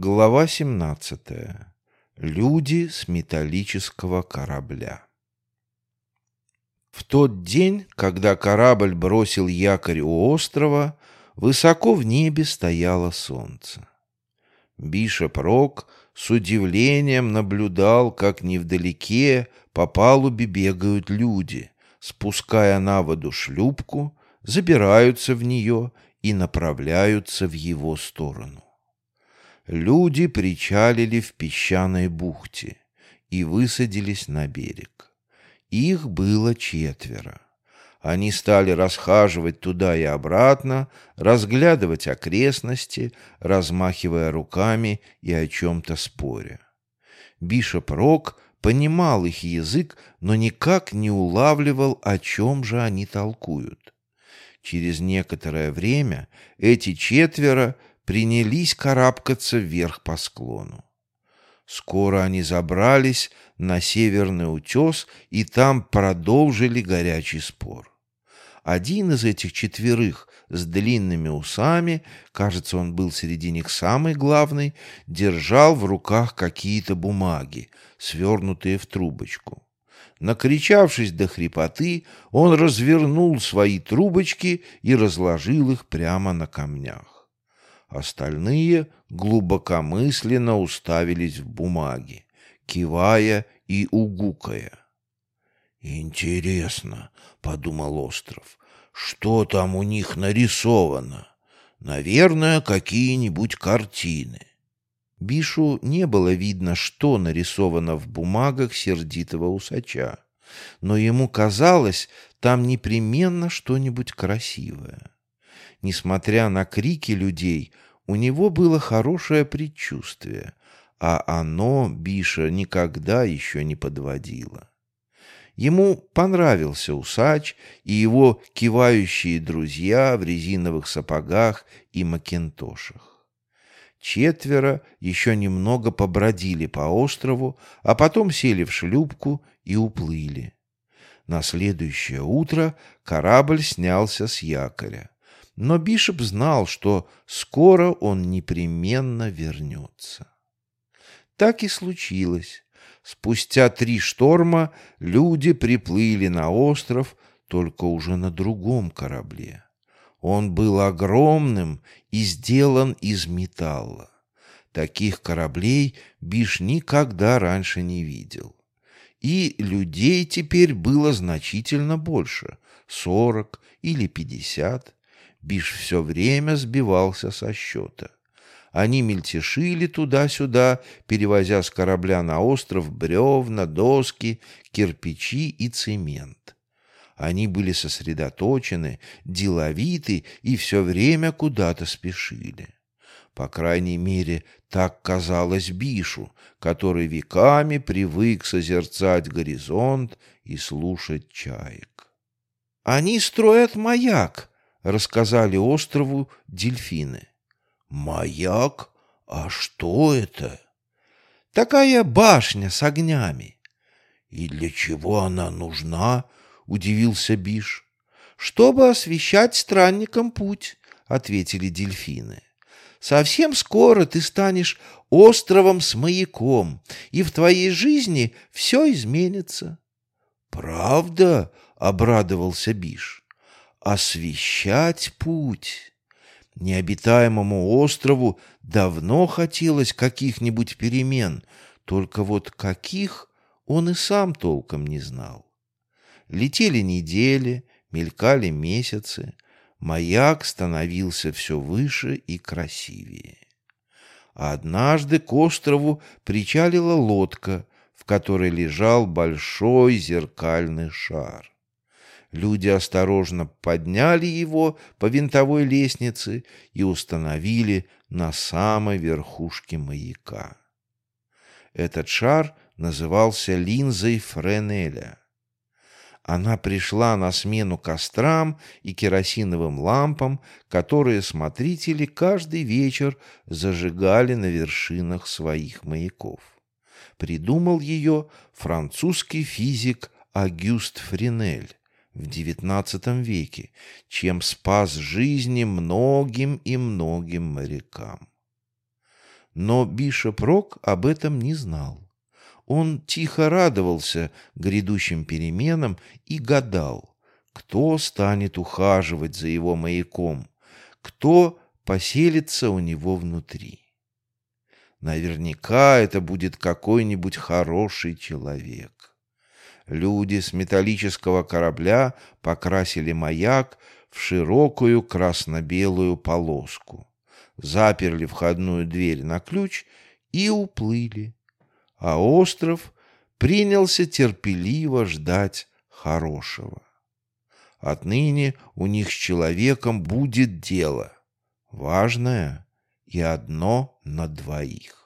Глава 17. Люди с металлического корабля. В тот день, когда корабль бросил якорь у острова, высоко в небе стояло солнце. Бишоп Рок с удивлением наблюдал, как невдалеке по палубе бегают люди, спуская на воду шлюпку, забираются в нее и направляются в его сторону люди причалили в песчаной бухте и высадились на берег. Их было четверо. Они стали расхаживать туда и обратно, разглядывать окрестности, размахивая руками и о чем-то споря. Бишоп Рок понимал их язык, но никак не улавливал, о чем же они толкуют. Через некоторое время эти четверо принялись карабкаться вверх по склону. Скоро они забрались на северный утес и там продолжили горячий спор. Один из этих четверых с длинными усами, кажется, он был среди них самый главный, держал в руках какие-то бумаги, свернутые в трубочку. Накричавшись до хрипоты, он развернул свои трубочки и разложил их прямо на камнях. Остальные глубокомысленно уставились в бумаги, кивая и угукая. «Интересно», — подумал Остров, — «что там у них нарисовано? Наверное, какие-нибудь картины». Бишу не было видно, что нарисовано в бумагах сердитого усача, но ему казалось, там непременно что-нибудь красивое несмотря на крики людей, у него было хорошее предчувствие, а оно Биша никогда еще не подводило. Ему понравился усач и его кивающие друзья в резиновых сапогах и макинтошах. Четверо еще немного побродили по острову, а потом сели в шлюпку и уплыли. На следующее утро корабль снялся с якоря. Но Бишоп знал, что скоро он непременно вернется. Так и случилось. Спустя три шторма люди приплыли на остров, только уже на другом корабле. Он был огромным и сделан из металла. Таких кораблей Биш никогда раньше не видел. И людей теперь было значительно больше — сорок или пятьдесят. Биш все время сбивался со счета. Они мельтешили туда-сюда, перевозя с корабля на остров бревна, доски, кирпичи и цемент. Они были сосредоточены, деловиты и все время куда-то спешили. По крайней мере, так казалось Бишу, который веками привык созерцать горизонт и слушать чаек. «Они строят маяк», рассказали острову дельфины. «Маяк? А что это?» «Такая башня с огнями». «И для чего она нужна?» — удивился Биш. «Чтобы освещать странникам путь», — ответили дельфины. «Совсем скоро ты станешь островом с маяком, и в твоей жизни все изменится». «Правда?» — обрадовался Биш освещать путь. Необитаемому острову давно хотелось каких-нибудь перемен, только вот каких он и сам толком не знал. Летели недели, мелькали месяцы, маяк становился все выше и красивее. Однажды к острову причалила лодка, в которой лежал большой зеркальный шар. Люди осторожно подняли его по винтовой лестнице и установили на самой верхушке маяка. Этот шар назывался линзой Френеля. Она пришла на смену кострам и керосиновым лампам, которые смотрители каждый вечер зажигали на вершинах своих маяков. Придумал ее французский физик Агюст Френель в XIX веке, чем спас жизни многим и многим морякам. Но Бишоп Рок об этом не знал. Он тихо радовался грядущим переменам и гадал, кто станет ухаживать за его маяком, кто поселится у него внутри. Наверняка это будет какой-нибудь хороший человек. Люди с металлического корабля покрасили маяк в широкую красно-белую полоску, заперли входную дверь на ключ и уплыли а остров принялся терпеливо ждать хорошего. Отныне у них с человеком будет дело, важное и одно на двоих.